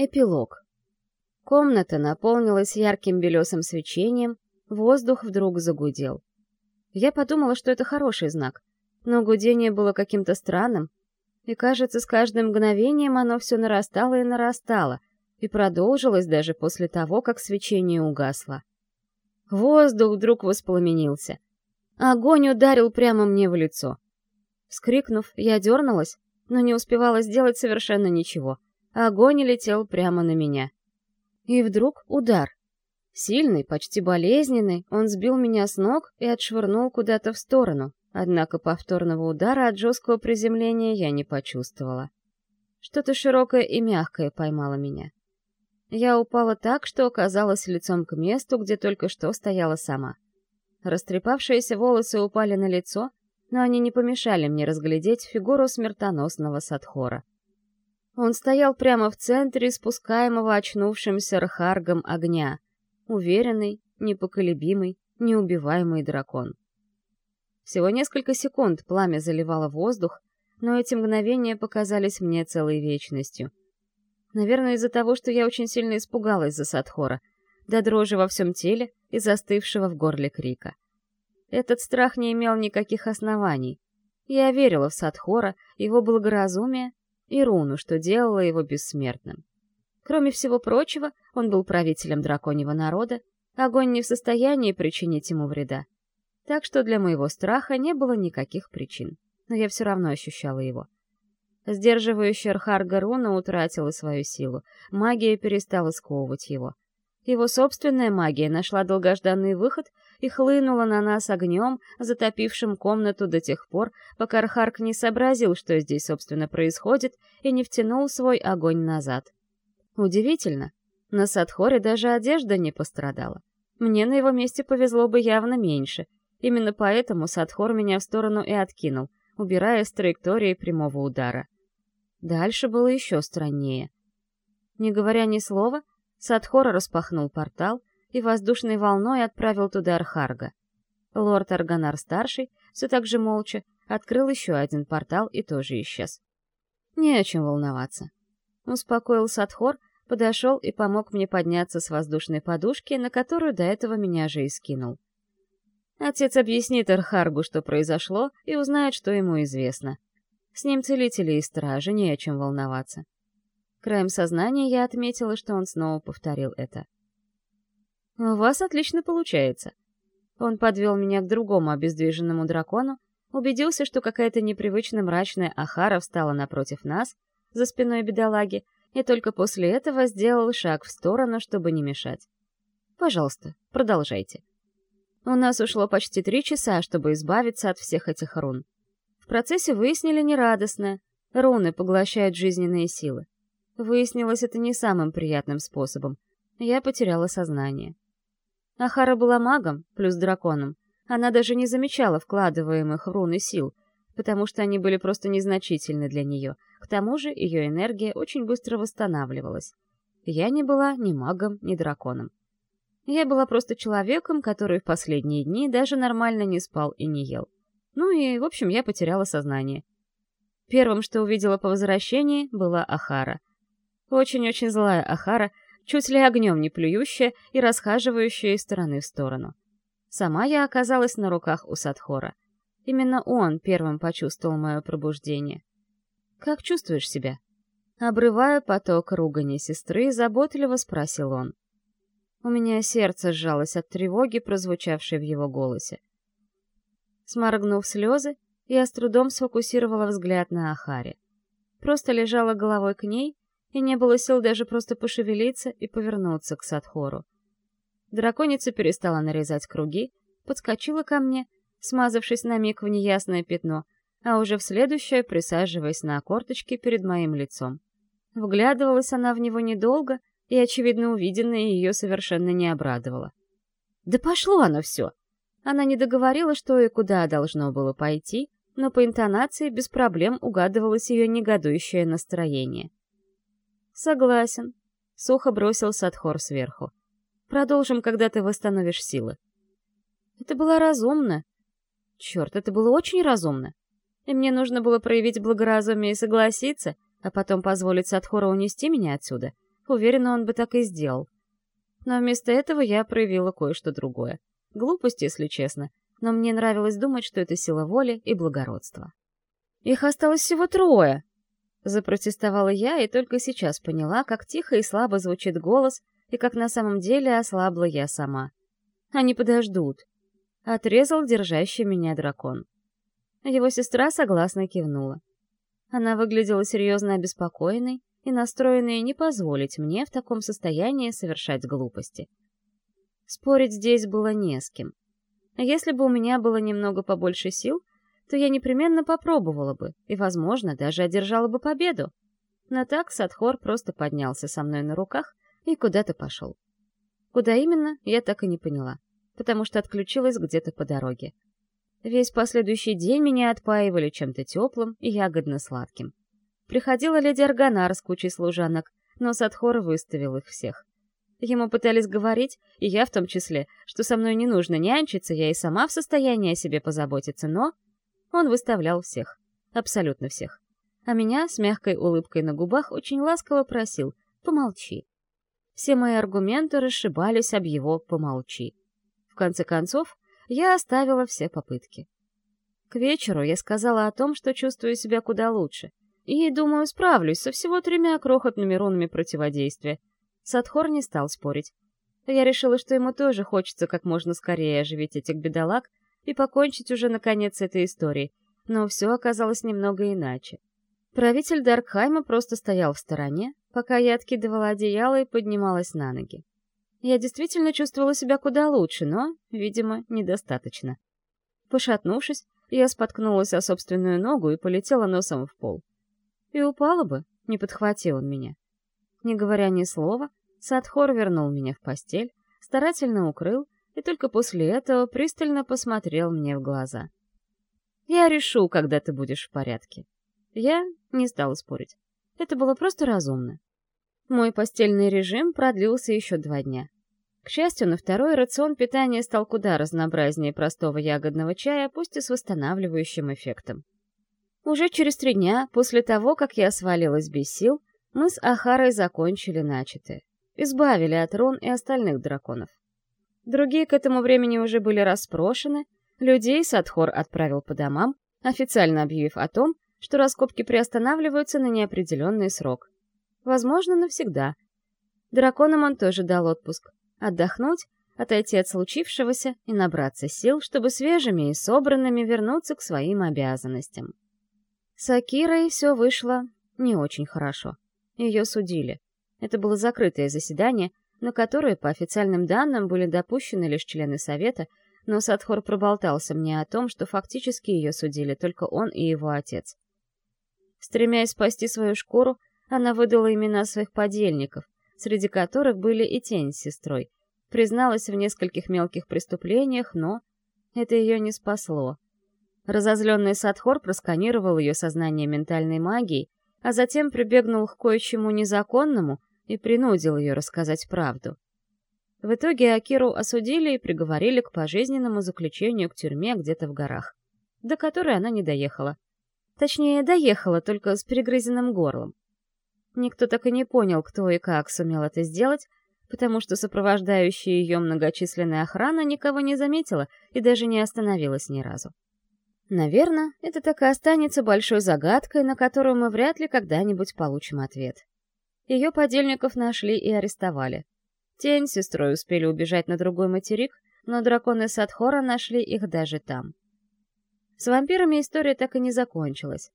Эпилог. Комната наполнилась ярким белесым свечением, воздух вдруг загудел. Я подумала, что это хороший знак, но гудение было каким-то странным, и, кажется, с каждым мгновением оно все нарастало и нарастало, и продолжилось даже после того, как свечение угасло. Воздух вдруг воспламенился. Огонь ударил прямо мне в лицо. Вскрикнув, я дернулась, но не успевала сделать совершенно ничего — Огонь летел прямо на меня. И вдруг удар. Сильный, почти болезненный, он сбил меня с ног и отшвырнул куда-то в сторону, однако повторного удара от жесткого приземления я не почувствовала. Что-то широкое и мягкое поймало меня. Я упала так, что оказалась лицом к месту, где только что стояла сама. Растрепавшиеся волосы упали на лицо, но они не помешали мне разглядеть фигуру смертоносного Садхора. Он стоял прямо в центре спускаемого очнувшимся Рхаргом огня. Уверенный, непоколебимый, неубиваемый дракон. Всего несколько секунд пламя заливало воздух, но эти мгновения показались мне целой вечностью. Наверное, из-за того, что я очень сильно испугалась за Садхора, до дрожи во всем теле и застывшего в горле крика. Этот страх не имел никаких оснований. Я верила в Садхора, его благоразумие и руну, что делало его бессмертным. Кроме всего прочего, он был правителем драконьего народа, огонь не в состоянии причинить ему вреда. Так что для моего страха не было никаких причин, но я все равно ощущала его. Сдерживающая Архарга руна утратила свою силу, магия перестала сковывать его. Его собственная магия нашла долгожданный выход и хлынула на нас огнем, затопившим комнату до тех пор, пока Архарк не сообразил, что здесь, собственно, происходит, и не втянул свой огонь назад. Удивительно, на Садхоре даже одежда не пострадала. Мне на его месте повезло бы явно меньше. Именно поэтому Садхор меня в сторону и откинул, убирая с траектории прямого удара. Дальше было еще страннее. Не говоря ни слова, Садхор распахнул портал, и воздушной волной отправил туда Архарга. Лорд Арганар-старший, все так же молча, открыл еще один портал и тоже исчез. Не о чем волноваться. Успокоил Садхор, подошел и помог мне подняться с воздушной подушки, на которую до этого меня же и скинул. Отец объяснит Архаргу, что произошло, и узнает, что ему известно. С ним целители и стражи, не о чем волноваться. Краем сознания я отметила, что он снова повторил это. «У вас отлично получается». Он подвел меня к другому обездвиженному дракону, убедился, что какая-то непривычно мрачная Ахара встала напротив нас, за спиной бедолаги, и только после этого сделал шаг в сторону, чтобы не мешать. «Пожалуйста, продолжайте». У нас ушло почти три часа, чтобы избавиться от всех этих рун. В процессе выяснили нерадостное. Руны поглощают жизненные силы. Выяснилось это не самым приятным способом. Я потеряла сознание. Ахара была магом, плюс драконом. Она даже не замечала вкладываемых в руны сил, потому что они были просто незначительны для нее. К тому же ее энергия очень быстро восстанавливалась. Я не была ни магом, ни драконом. Я была просто человеком, который в последние дни даже нормально не спал и не ел. Ну и, в общем, я потеряла сознание. Первым, что увидела по возвращении, была Ахара. Очень-очень злая Ахара — чуть ли огнем не плюющая и расхаживающая из стороны в сторону. Сама я оказалась на руках у Садхора. Именно он первым почувствовал мое пробуждение. «Как чувствуешь себя?» Обрывая поток ругани сестры, заботливо спросил он. У меня сердце сжалось от тревоги, прозвучавшей в его голосе. Сморгнув слезы, я с трудом сфокусировала взгляд на Ахаре. Просто лежала головой к ней и не было сил даже просто пошевелиться и повернуться к Садхору. Драконица перестала нарезать круги, подскочила ко мне, смазавшись на миг в неясное пятно, а уже в следующее присаживаясь на корточки перед моим лицом. Вглядывалась она в него недолго, и, очевидно, увиденное ее совершенно не обрадовало. «Да пошло оно все!» Она не договорила, что и куда должно было пойти, но по интонации без проблем угадывалось ее негодующее настроение. «Согласен», — сухо бросил Садхор сверху. «Продолжим, когда ты восстановишь силы». Это было разумно. Черт, это было очень разумно. И мне нужно было проявить благоразумие и согласиться, а потом позволить Садхору унести меня отсюда. Уверена, он бы так и сделал. Но вместо этого я проявила кое-что другое. Глупость, если честно, но мне нравилось думать, что это сила воли и благородство. «Их осталось всего трое!» Запротестовала я и только сейчас поняла, как тихо и слабо звучит голос, и как на самом деле ослабла я сама. Они подождут. Отрезал держащий меня дракон. Его сестра согласно кивнула. Она выглядела серьезно обеспокоенной и настроенной не позволить мне в таком состоянии совершать глупости. Спорить здесь было не с кем. Если бы у меня было немного побольше сил, то я непременно попробовала бы и, возможно, даже одержала бы победу. Но так Садхор просто поднялся со мной на руках и куда-то пошел. Куда именно, я так и не поняла, потому что отключилась где-то по дороге. Весь последующий день меня отпаивали чем-то теплым и ягодно-сладким. Приходила леди Арганар с кучей служанок, но Садхор выставил их всех. Ему пытались говорить, и я в том числе, что со мной не нужно нянчиться, я и сама в состоянии о себе позаботиться, но... Он выставлял всех. Абсолютно всех. А меня с мягкой улыбкой на губах очень ласково просил «помолчи». Все мои аргументы расшибались об его «помолчи». В конце концов, я оставила все попытки. К вечеру я сказала о том, что чувствую себя куда лучше, и, думаю, справлюсь со всего тремя крохотными рунами противодействия. Садхор не стал спорить. Я решила, что ему тоже хочется как можно скорее оживить этих бедолаг и покончить уже наконец с этой историей, но все оказалось немного иначе. Правитель Даркхайма просто стоял в стороне, пока я откидывала одеяло и поднималась на ноги. Я действительно чувствовала себя куда лучше, но, видимо, недостаточно. Пошатнувшись, я споткнулась о собственную ногу и полетела носом в пол. И упала бы, не подхватил он меня. Не говоря ни слова, Садхор вернул меня в постель, старательно укрыл и только после этого пристально посмотрел мне в глаза. «Я решу, когда ты будешь в порядке». Я не стала спорить. Это было просто разумно. Мой постельный режим продлился еще два дня. К счастью, на второй рацион питания стал куда разнообразнее простого ягодного чая, пусть и с восстанавливающим эффектом. Уже через три дня, после того, как я свалилась без сил, мы с Ахарой закончили начатое. Избавили от рун и остальных драконов. Другие к этому времени уже были распрошены, людей Садхор отправил по домам, официально объявив о том, что раскопки приостанавливаются на неопределенный срок. Возможно, навсегда. Драконам он тоже дал отпуск. Отдохнуть, отойти от случившегося и набраться сил, чтобы свежими и собранными вернуться к своим обязанностям. С Акирой все вышло не очень хорошо. Ее судили. Это было закрытое заседание, на которое, по официальным данным, были допущены лишь члены Совета, но Садхор проболтался мне о том, что фактически ее судили только он и его отец. Стремясь спасти свою шкуру, она выдала имена своих подельников, среди которых были и тень с сестрой. Призналась в нескольких мелких преступлениях, но это ее не спасло. Разозленный Садхор просканировал ее сознание ментальной магией, а затем прибегнул к кое-чему незаконному и принудил ее рассказать правду. В итоге Акиру осудили и приговорили к пожизненному заключению к тюрьме где-то в горах, до которой она не доехала. Точнее, доехала, только с перегрызенным горлом. Никто так и не понял, кто и как сумел это сделать, потому что сопровождающая ее многочисленная охрана никого не заметила и даже не остановилась ни разу. Наверное, это так и останется большой загадкой, на которую мы вряд ли когда-нибудь получим ответ. Ее подельников нашли и арестовали. Тень с сестрой успели убежать на другой материк, но драконы Садхора нашли их даже там. С вампирами история так и не закончилась.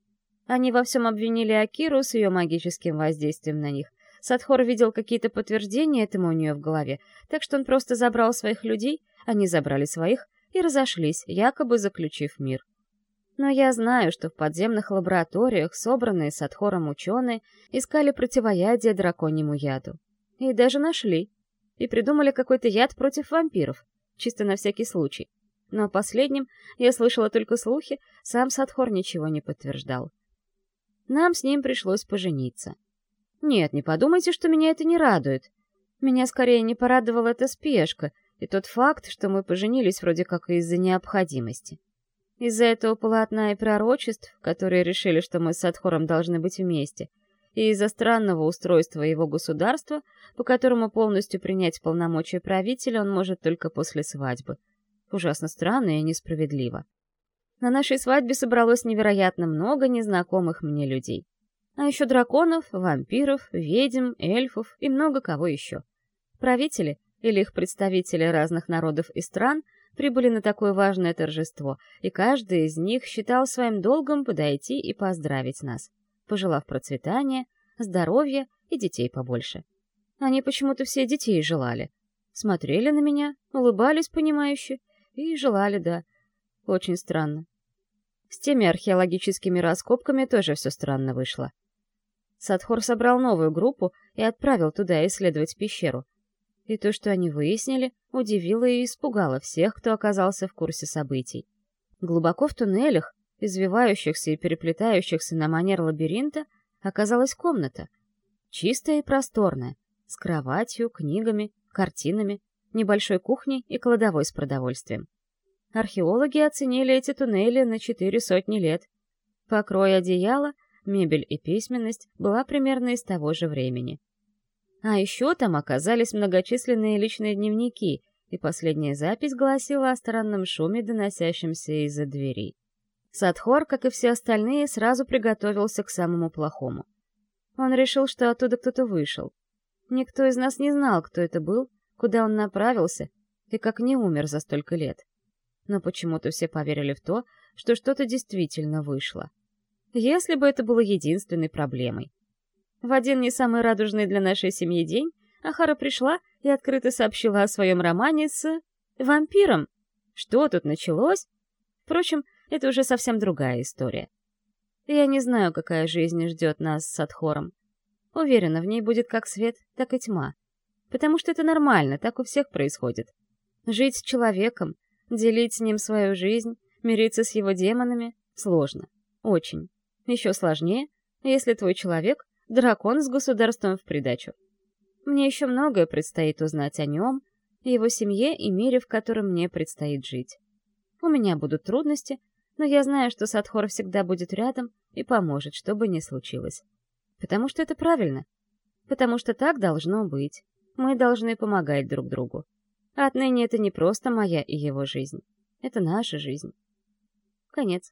Они во всем обвинили Акиру с ее магическим воздействием на них. Садхор видел какие-то подтверждения этому у нее в голове, так что он просто забрал своих людей, они забрали своих и разошлись, якобы заключив мир. Но я знаю, что в подземных лабораториях собранные Садхором ученые искали противоядие драконьему яду. И даже нашли. И придумали какой-то яд против вампиров, чисто на всякий случай. Но последним я слышала только слухи, сам Садхор ничего не подтверждал. Нам с ним пришлось пожениться. Нет, не подумайте, что меня это не радует. Меня скорее не порадовала эта спешка и тот факт, что мы поженились вроде как из-за необходимости. Из-за этого полотна и пророчеств, которые решили, что мы с Садхором должны быть вместе, и из-за странного устройства его государства, по которому полностью принять полномочия правителя он может только после свадьбы. Ужасно странно и несправедливо. На нашей свадьбе собралось невероятно много незнакомых мне людей. А еще драконов, вампиров, ведьм, эльфов и много кого еще. Правители, или их представители разных народов и стран, прибыли на такое важное торжество, и каждый из них считал своим долгом подойти и поздравить нас, пожелав процветания, здоровья и детей побольше. Они почему-то все детей желали. Смотрели на меня, улыбались понимающе и желали, да. Очень странно. С теми археологическими раскопками тоже все странно вышло. Садхор собрал новую группу и отправил туда исследовать пещеру. И то, что они выяснили, удивило и испугало всех, кто оказался в курсе событий. Глубоко в туннелях, извивающихся и переплетающихся на манер лабиринта, оказалась комната. Чистая и просторная, с кроватью, книгами, картинами, небольшой кухней и кладовой с продовольствием. Археологи оценили эти туннели на четыре сотни лет. Покрой одеяла, мебель и письменность была примерно из того же времени. А еще там оказались многочисленные личные дневники, и последняя запись гласила о странном шуме, доносящемся из-за двери. Садхор, как и все остальные, сразу приготовился к самому плохому. Он решил, что оттуда кто-то вышел. Никто из нас не знал, кто это был, куда он направился и как не умер за столько лет но почему-то все поверили в то, что что-то действительно вышло. Если бы это было единственной проблемой. В один не самый радужный для нашей семьи день Ахара пришла и открыто сообщила о своем романе с... вампиром. Что тут началось? Впрочем, это уже совсем другая история. Я не знаю, какая жизнь ждет нас с Адхором. Уверена, в ней будет как свет, так и тьма. Потому что это нормально, так у всех происходит. Жить с человеком, Делить с ним свою жизнь, мириться с его демонами — сложно. Очень. Еще сложнее, если твой человек — дракон с государством в придачу. Мне еще многое предстоит узнать о нем, его семье и мире, в котором мне предстоит жить. У меня будут трудности, но я знаю, что Садхор всегда будет рядом и поможет, что бы ни случилось. Потому что это правильно. Потому что так должно быть. Мы должны помогать друг другу. Отныне это не просто моя и его жизнь. Это наша жизнь. Конец.